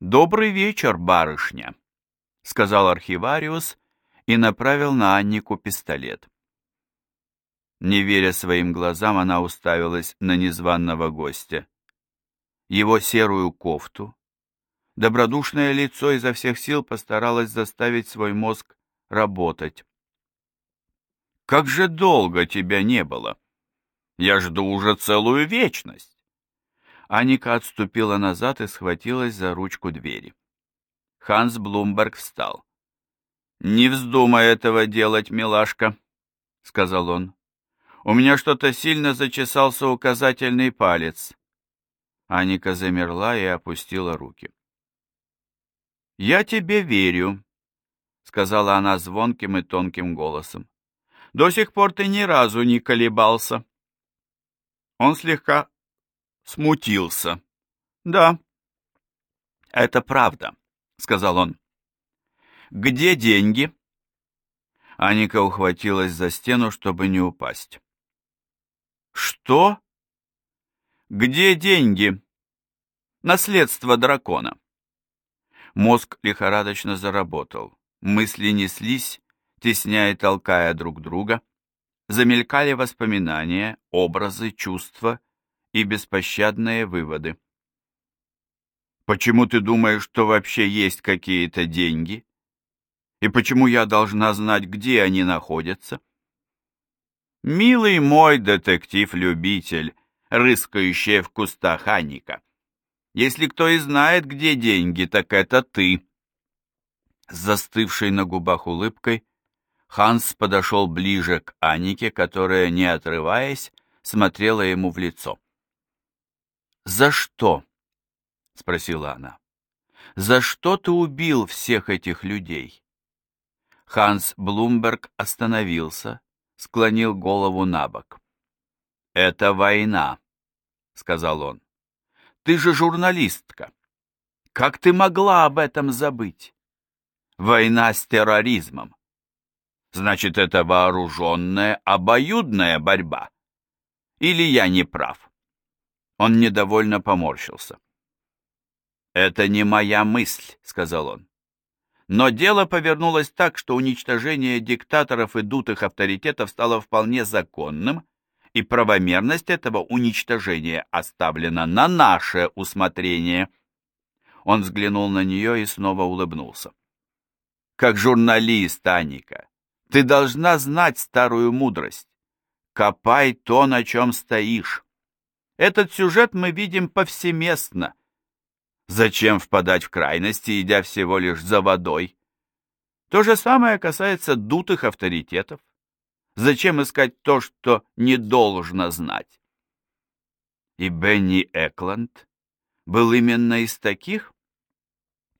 «Добрый вечер, барышня», — сказал архивариус и направил на Аннику пистолет. Не веря своим глазам, она уставилась на незваного гостя. Его серую кофту, добродушное лицо изо всех сил постаралась заставить свой мозг работать. «Как же долго тебя не было! Я жду уже целую вечность!» Аника отступила назад и схватилась за ручку двери. Ханс Блумберг встал. «Не вздумай этого делать, милашка», — сказал он. «У меня что-то сильно зачесался указательный палец». Аника замерла и опустила руки. «Я тебе верю», — сказала она звонким и тонким голосом. «До сих пор ты ни разу не колебался». Он слегка смутился. «Да, это правда», — сказал он. «Где деньги?» Аника ухватилась за стену, чтобы не упасть. «Что?» «Где деньги?» «Наследство дракона». Мозг лихорадочно заработал. Мысли неслись, тесняя и толкая друг друга. Замелькали воспоминания, образы, чувства и беспощадные выводы. «Почему ты думаешь, что вообще есть какие-то деньги? И почему я должна знать, где они находятся?» «Милый мой детектив-любитель, рыскающий в кустах Анника, если кто и знает, где деньги, так это ты. С застывшей на губах улыбкой Ханс подошел ближе к Анике, которая, не отрываясь, смотрела ему в лицо. «За что?» — спросила она. «За что ты убил всех этих людей?» Ханс Блумберг остановился, склонил голову на бок. «Это война», — сказал он. Ты же журналистка. Как ты могла об этом забыть? Война с терроризмом. Значит, это вооруженная, обоюдная борьба. Или я не прав? Он недовольно поморщился. «Это не моя мысль», — сказал он. Но дело повернулось так, что уничтожение диктаторов и дутых авторитетов стало вполне законным и правомерность этого уничтожения оставлена на наше усмотрение. Он взглянул на нее и снова улыбнулся. Как журналист, Аника, ты должна знать старую мудрость. Копай то, на чем стоишь. Этот сюжет мы видим повсеместно. Зачем впадать в крайности, идя всего лишь за водой? То же самое касается дутых авторитетов. Зачем искать то, что не должно знать? И Бенни Экланд был именно из таких?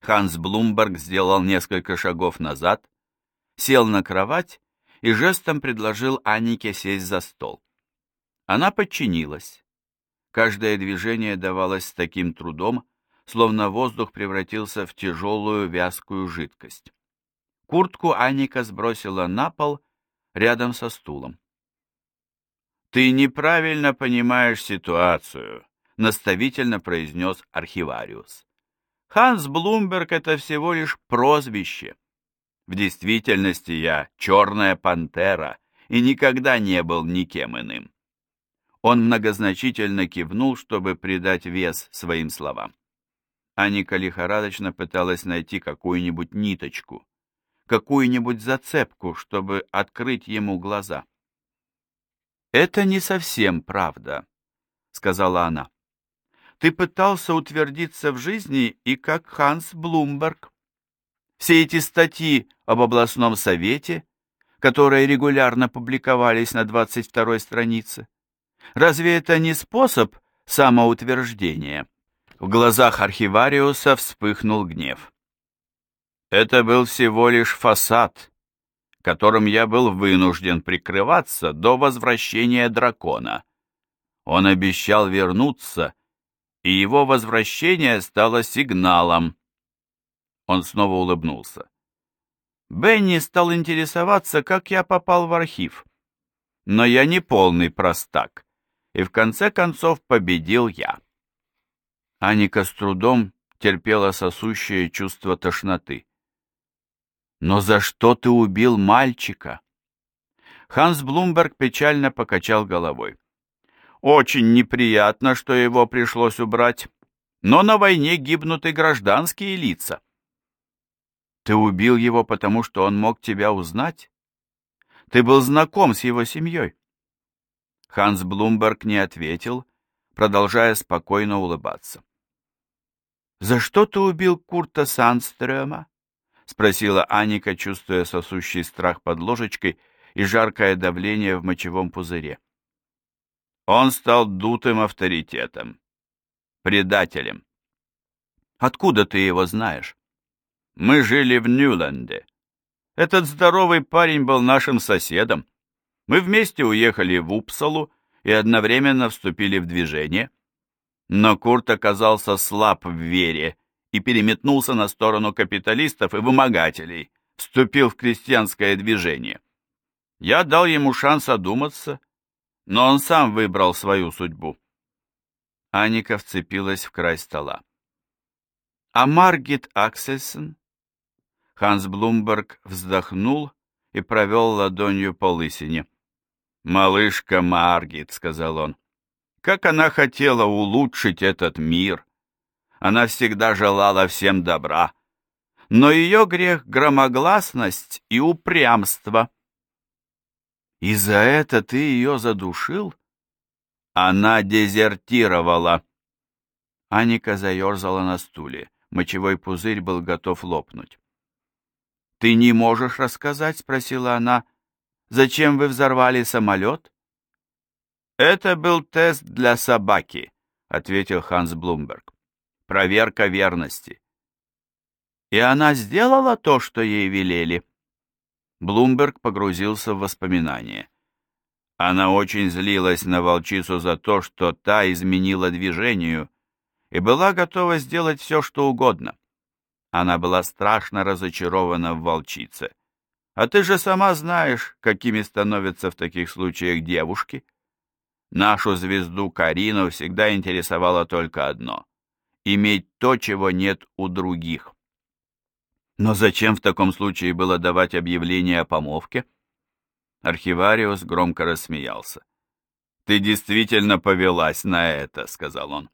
Ханс Блумберг сделал несколько шагов назад, сел на кровать и жестом предложил Анике сесть за стол. Она подчинилась. Каждое движение давалось с таким трудом, словно воздух превратился в тяжелую вязкую жидкость. Куртку Аника сбросила на пол рядом со стулом. «Ты неправильно понимаешь ситуацию», — наставительно произнес архивариус. «Ханс Блумберг — это всего лишь прозвище. В действительности я черная пантера и никогда не был никем иным». Он многозначительно кивнул, чтобы придать вес своим словам. Аника лихорадочно пыталась найти какую-нибудь ниточку какую-нибудь зацепку, чтобы открыть ему глаза. «Это не совсем правда», — сказала она. «Ты пытался утвердиться в жизни и как Ханс Блумберг. Все эти статьи об областном совете, которые регулярно публиковались на 22-й странице, разве это не способ самоутверждения?» В глазах архивариуса вспыхнул гнев. Это был всего лишь фасад, которым я был вынужден прикрываться до возвращения дракона. Он обещал вернуться, и его возвращение стало сигналом. Он снова улыбнулся. Бенни стал интересоваться, как я попал в архив. Но я не полный простак, и в конце концов победил я. Аника с трудом терпела сосущее чувство тошноты. «Но за что ты убил мальчика?» Ханс Блумберг печально покачал головой. «Очень неприятно, что его пришлось убрать, но на войне гибнут и гражданские лица». «Ты убил его, потому что он мог тебя узнать? Ты был знаком с его семьей?» Ханс Блумберг не ответил, продолжая спокойно улыбаться. «За что ты убил Курта Сандстрёма?» — спросила Аника, чувствуя сосущий страх под ложечкой и жаркое давление в мочевом пузыре. Он стал дутым авторитетом, предателем. «Откуда ты его знаешь?» «Мы жили в Ньюленде. Этот здоровый парень был нашим соседом. Мы вместе уехали в Упсалу и одновременно вступили в движение». Но Курт оказался слаб в вере и переметнулся на сторону капиталистов и вымогателей, вступил в крестьянское движение. Я дал ему шанс одуматься, но он сам выбрал свою судьбу. Аника вцепилась в край стола. А Маргит Аксельсон? Ханс Блумберг вздохнул и провел ладонью по лысине. «Малышка Маргит», — сказал он, как она хотела улучшить этот мир! Она всегда желала всем добра. Но ее грех — громогласность и упрямство. И за это ты ее задушил? Она дезертировала. Аника заерзала на стуле. Мочевой пузырь был готов лопнуть. «Ты не можешь рассказать?» — спросила она. «Зачем вы взорвали самолет?» «Это был тест для собаки», — ответил Ханс Блумберг. «Проверка верности». «И она сделала то, что ей велели?» Блумберг погрузился в воспоминания. Она очень злилась на волчицу за то, что та изменила движению, и была готова сделать все, что угодно. Она была страшно разочарована в волчице. А ты же сама знаешь, какими становятся в таких случаях девушки. Нашу звезду Карину всегда интересовало только одно — иметь то, чего нет у других. Но зачем в таком случае было давать объявление о помолвке? Архивариус громко рассмеялся. «Ты действительно повелась на это», — сказал он.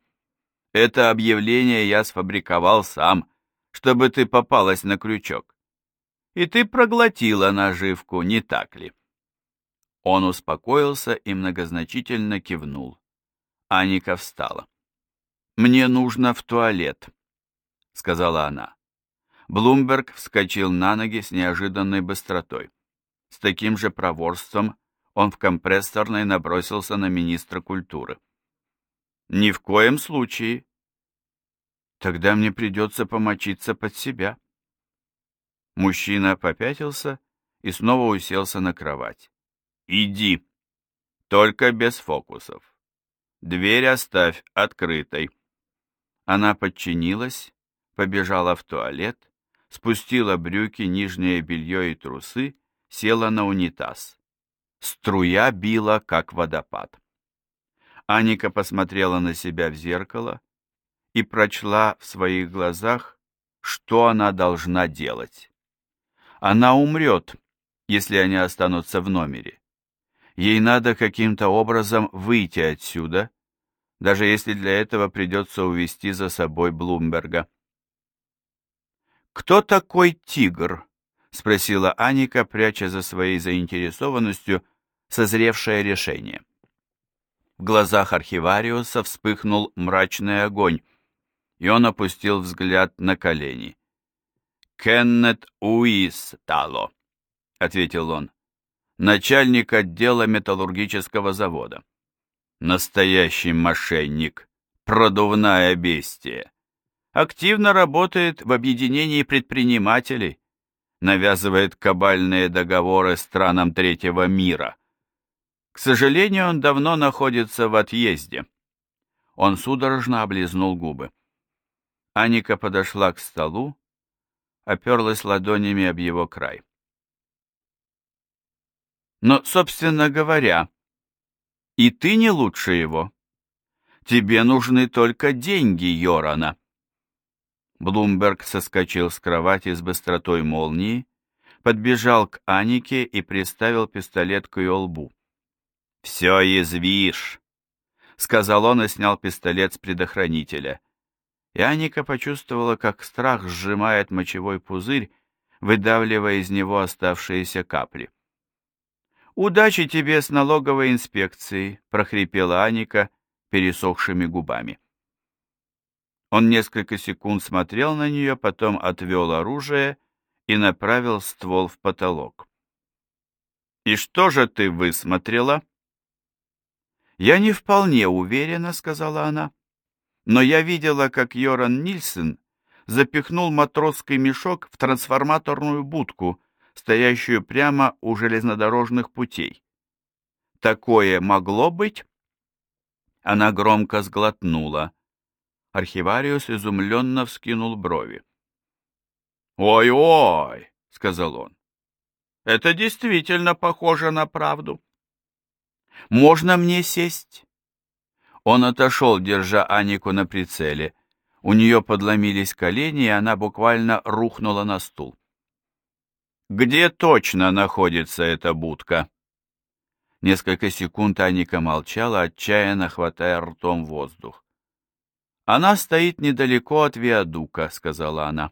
«Это объявление я сфабриковал сам, чтобы ты попалась на крючок. И ты проглотила наживку, не так ли?» Он успокоился и многозначительно кивнул. Аника встала. «Мне нужно в туалет», — сказала она. Блумберг вскочил на ноги с неожиданной быстротой. С таким же проворством он в компрессорной набросился на министра культуры. «Ни в коем случае. Тогда мне придется помочиться под себя». Мужчина попятился и снова уселся на кровать. Иди. Только без фокусов. Дверь оставь открытой. Она подчинилась, побежала в туалет, спустила брюки, нижнее белье и трусы, села на унитаз. Струя била, как водопад. Аника посмотрела на себя в зеркало и прочла в своих глазах, что она должна делать. Она умрет, если они останутся в номере. Ей надо каким-то образом выйти отсюда, даже если для этого придется увести за собой Блумберга. «Кто такой тигр?» — спросила Аника, пряча за своей заинтересованностью созревшее решение. В глазах архивариуса вспыхнул мрачный огонь, и он опустил взгляд на колени. «Кеннет Уис Тало», — ответил он начальник отдела металлургического завода. Настоящий мошенник, продувная бестия. Активно работает в объединении предпринимателей, навязывает кабальные договоры странам третьего мира. К сожалению, он давно находится в отъезде. Он судорожно облизнул губы. Аника подошла к столу, оперлась ладонями об его край. Но, собственно говоря, и ты не лучше его. Тебе нужны только деньги Йорана. Блумберг соскочил с кровати с быстротой молнии, подбежал к Анике и приставил пистолет к ее лбу. «Все язвишь!» — сказал он и снял пистолет с предохранителя. И Аника почувствовала, как страх сжимает мочевой пузырь, выдавливая из него оставшиеся капли. «Удачи тебе с налоговой инспекцией!» — прохрипела Аника пересохшими губами. Он несколько секунд смотрел на нее, потом отвел оружие и направил ствол в потолок. «И что же ты высмотрела?» «Я не вполне уверена», — сказала она. «Но я видела, как Йоран Нильсен запихнул матросский мешок в трансформаторную будку, стоящую прямо у железнодорожных путей. Такое могло быть?» Она громко сглотнула. Архивариус изумленно вскинул брови. «Ой-ой!» — сказал он. «Это действительно похоже на правду. Можно мне сесть?» Он отошел, держа Анику на прицеле. У нее подломились колени, и она буквально рухнула на стул. «Где точно находится эта будка?» Несколько секунд Аника молчала, отчаянно хватая ртом воздух. «Она стоит недалеко от виадука», — сказала она.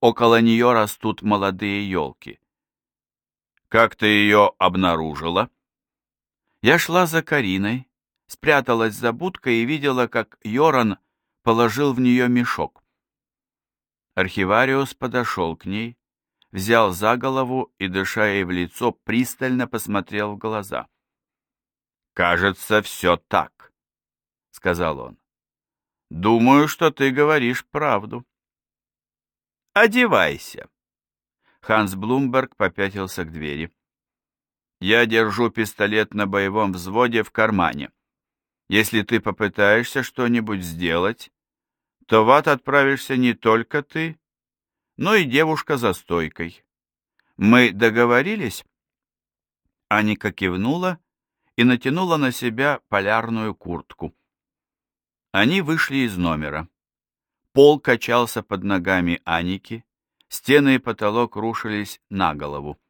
«Около нее растут молодые елки». «Как ты ее обнаружила?» Я шла за Кариной, спряталась за будкой и видела, как Йоран положил в нее мешок. Архивариус подошел к ней, взял за голову и, дыша ей в лицо, пристально посмотрел в глаза. «Кажется, все так», — сказал он. Думаю, что ты говоришь правду. Одевайся. Ханс Блумберг попятился к двери. Я держу пистолет на боевом взводе в кармане. Если ты попытаешься что-нибудь сделать, то в ад отправишься не только ты, но и девушка за стойкой. Мы договорились? Аника кивнула и натянула на себя полярную куртку. Они вышли из номера. Пол качался под ногами Аники, стены и потолок рушились на голову.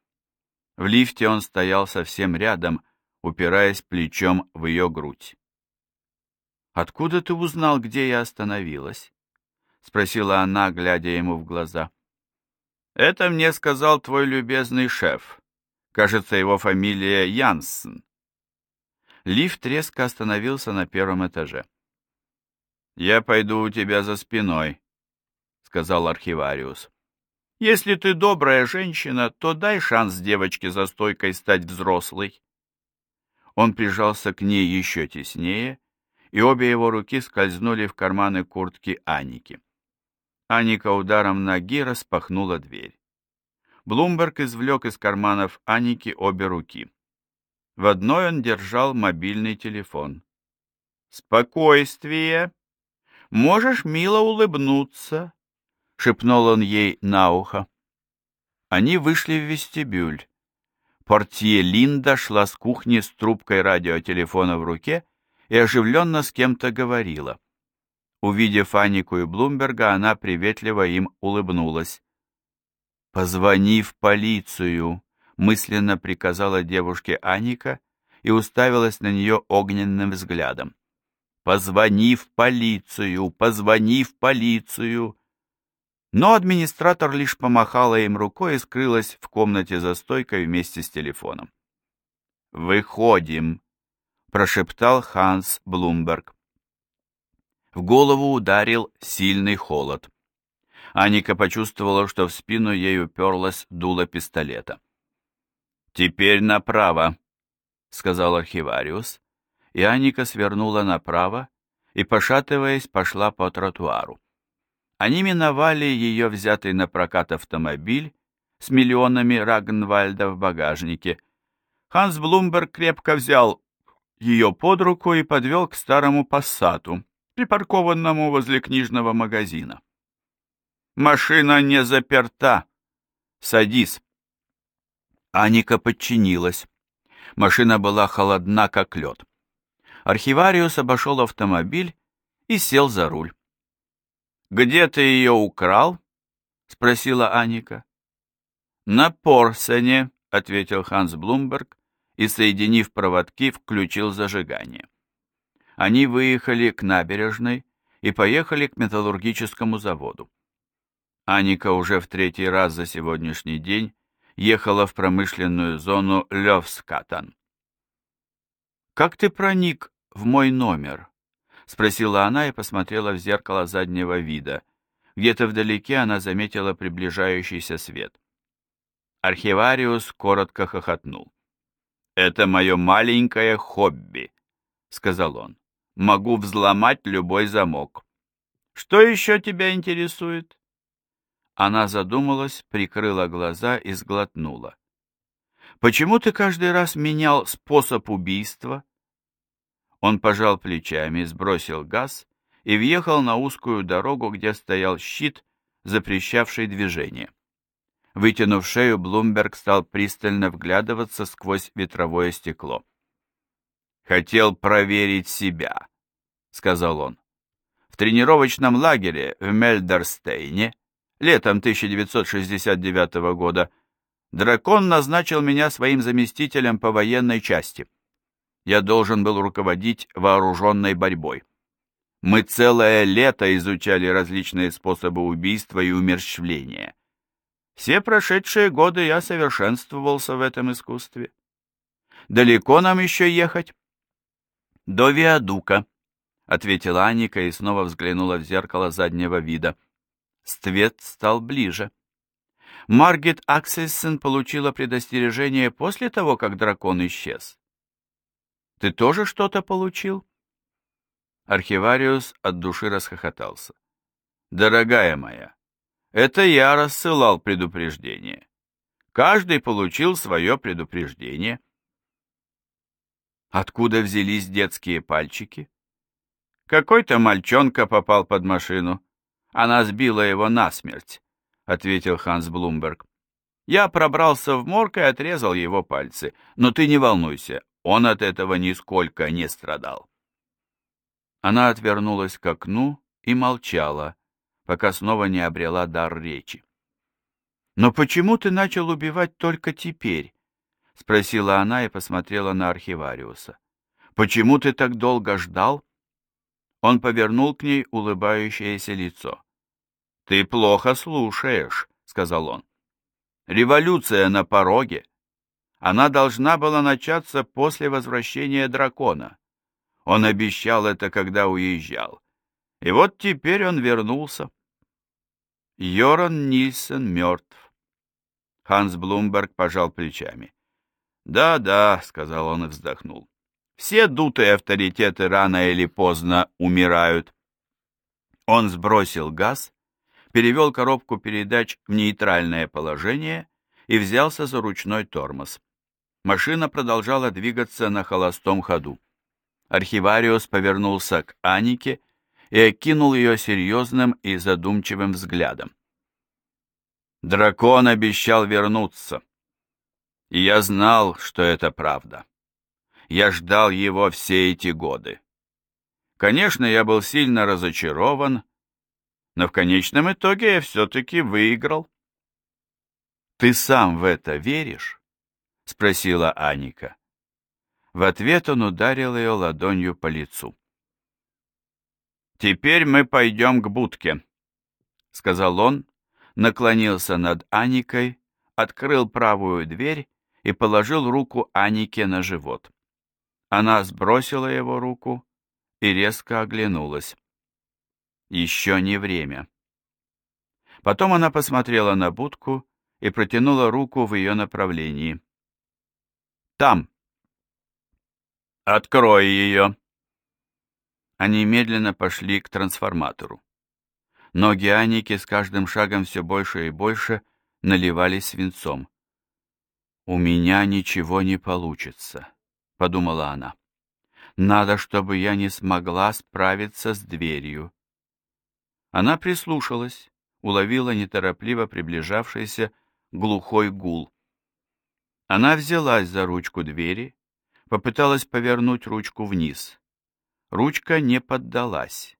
В лифте он стоял совсем рядом, упираясь плечом в ее грудь. «Откуда ты узнал, где я остановилась?» — спросила она, глядя ему в глаза. «Это мне сказал твой любезный шеф. Кажется, его фамилия Янсен». Лифт резко остановился на первом этаже. «Я пойду у тебя за спиной», — сказал архивариус. «Если ты добрая женщина, то дай шанс девочке за стойкой стать взрослой». Он прижался к ней еще теснее, и обе его руки скользнули в карманы куртки Аники. Аника ударом ноги распахнула дверь. Блумберг извлек из карманов Аники обе руки. В одной он держал мобильный телефон. «Спокойствие!» Можешь мило улыбнуться, — шепнул он ей на ухо. Они вышли в вестибюль. Портье Линда шла с кухни с трубкой радиотелефона в руке и оживленно с кем-то говорила. Увидев Анику и Блумберга, она приветливо им улыбнулась. «Позвони в полицию», — мысленно приказала девушке Аника и уставилась на нее огненным взглядом. «Позвони в полицию! Позвони в полицию!» Но администратор лишь помахала им рукой и скрылась в комнате за стойкой вместе с телефоном. «Выходим!» — прошептал Ханс Блумберг. В голову ударил сильный холод. Аника почувствовала, что в спину ей уперлась дуло пистолета. «Теперь направо», — сказал архивариус, и Аника свернула направо и, пошатываясь, пошла по тротуару. Они миновали ее взятый на прокат автомобиль с миллионами Рагнвальда в багажнике. Ханс Блумберг крепко взял ее под руку и подвел к старому пассату, припаркованному возле книжного магазина. «Машина не заперта. Садись». Аника подчинилась. Машина была холодна, как лед архивариус обошел автомобиль и сел за руль. «Где ты ее украл?» — спросила Аника. «На Порсене», — ответил Ханс Блумберг и, соединив проводки, включил зажигание. Они выехали к набережной и поехали к металлургическому заводу. Аника уже в третий раз за сегодняшний день ехала в промышленную зону Левскатан. «Как ты проник в мой номер?» — спросила она и посмотрела в зеркало заднего вида. Где-то вдалеке она заметила приближающийся свет. Архивариус коротко хохотнул. «Это мое маленькое хобби», — сказал он. «Могу взломать любой замок». «Что еще тебя интересует?» Она задумалась, прикрыла глаза и сглотнула. «Почему ты каждый раз менял способ убийства?» Он пожал плечами, сбросил газ и въехал на узкую дорогу, где стоял щит, запрещавший движение. Вытянув шею, Блумберг стал пристально вглядываться сквозь ветровое стекло. «Хотел проверить себя», — сказал он. «В тренировочном лагере в Мельдерстейне летом 1969 года дракон назначил меня своим заместителем по военной части. Я должен был руководить вооруженной борьбой. Мы целое лето изучали различные способы убийства и умерщвления. Все прошедшие годы я совершенствовался в этом искусстве. Далеко нам еще ехать? До Виадука, — ответила Аника и снова взглянула в зеркало заднего вида. Свет стал ближе. Маргет Аксельсон получила предостережение после того, как дракон исчез. Ты тоже что-то получил? Архивариус от души расхохотался. Дорогая моя, это я рассылал предупреждение. Каждый получил свое предупреждение. Откуда взялись детские пальчики? Какой-то мальчонка попал под машину. Она сбила его насмерть, ответил Ханс Блумберг. Я пробрался в морг и отрезал его пальцы. Но ты не волнуйся, он от этого нисколько не страдал. Она отвернулась к окну и молчала, пока снова не обрела дар речи. «Но почему ты начал убивать только теперь?» — спросила она и посмотрела на архивариуса. «Почему ты так долго ждал?» Он повернул к ней улыбающееся лицо. «Ты плохо слушаешь», — сказал он. «Революция на пороге. Она должна была начаться после возвращения дракона. Он обещал это, когда уезжал. И вот теперь он вернулся. Йоран Нильсон мертв. Ханс Блумберг пожал плечами. «Да-да», — сказал он и вздохнул. «Все дутые авторитеты рано или поздно умирают». Он сбросил газ, перевел коробку передач в нейтральное положение и взялся за ручной тормоз. Машина продолжала двигаться на холостом ходу. Архивариус повернулся к Анике и окинул ее серьезным и задумчивым взглядом. Дракон обещал вернуться. И я знал, что это правда. Я ждал его все эти годы. Конечно, я был сильно разочарован, но в конечном итоге я все-таки выиграл. «Ты сам в это веришь?» — спросила Аника. В ответ он ударил ее ладонью по лицу. «Теперь мы пойдем к будке», — сказал он, наклонился над Аникой, открыл правую дверь и положил руку Анике на живот. Она сбросила его руку и резко оглянулась. Еще не время. Потом она посмотрела на будку и протянула руку в ее направлении. «Там!» «Открой ее!» Они медленно пошли к трансформатору. Ноги Аники с каждым шагом все больше и больше наливались свинцом. «У меня ничего не получится», — подумала она. «Надо, чтобы я не смогла справиться с дверью». Она прислушалась, уловила неторопливо приближавшийся глухой гул. Она взялась за ручку двери, Попыталась повернуть ручку вниз. Ручка не поддалась.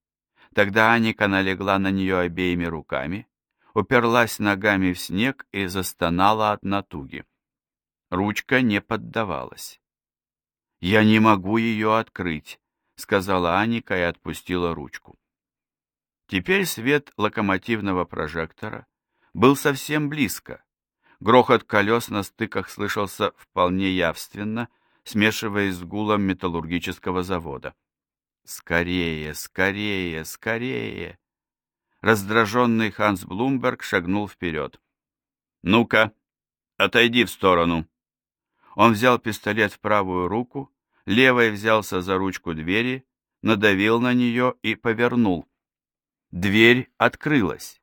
Тогда Аника налегла на нее обеими руками, уперлась ногами в снег и застонала от натуги. Ручка не поддавалась. «Я не могу ее открыть», — сказала Аника и отпустила ручку. Теперь свет локомотивного прожектора был совсем близко. Грохот колес на стыках слышался вполне явственно, смешиваясь с гулом металлургического завода. «Скорее, скорее, скорее!» Раздраженный Ханс Блумберг шагнул вперед. «Ну-ка, отойди в сторону!» Он взял пистолет в правую руку, левой взялся за ручку двери, надавил на нее и повернул. Дверь открылась.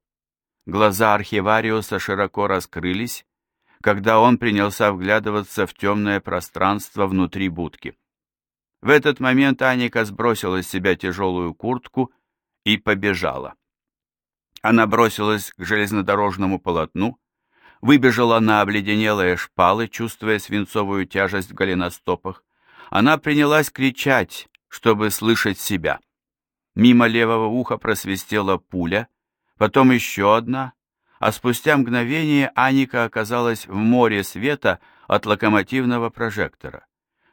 Глаза архивариуса широко раскрылись, когда он принялся вглядываться в темное пространство внутри будки. В этот момент Аника сбросила с себя тяжелую куртку и побежала. Она бросилась к железнодорожному полотну, выбежала на обледенелые шпалы, чувствуя свинцовую тяжесть в голеностопах. Она принялась кричать, чтобы слышать себя. Мимо левого уха просвистела пуля, потом еще одна, а спустя мгновение Аника оказалась в море света от локомотивного прожектора.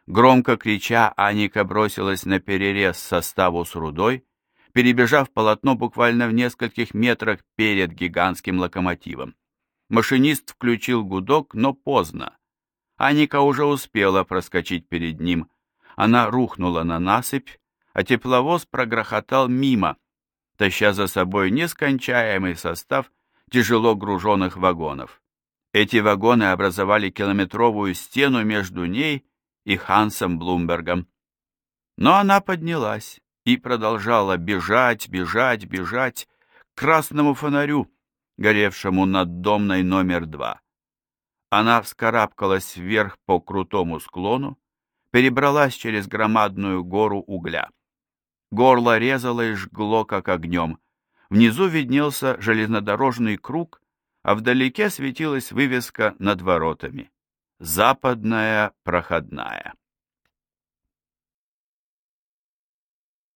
Громко крича, Аника бросилась на перерез составу с рудой, перебежав полотно буквально в нескольких метрах перед гигантским локомотивом. Машинист включил гудок, но поздно. Аника уже успела проскочить перед ним. Она рухнула на насыпь, а тепловоз прогрохотал мимо, таща за собой нескончаемый состав тяжело груженных вагонов. Эти вагоны образовали километровую стену между ней и Хансом Блумбергом. Но она поднялась и продолжала бежать, бежать, бежать к красному фонарю, горевшему над домной номер два. Она вскарабкалась вверх по крутому склону, перебралась через громадную гору угля. Горло резало и жгло, как огнем. Внизу виднелся железнодорожный круг, а вдалеке светилась вывеска над воротами. «Западная проходная».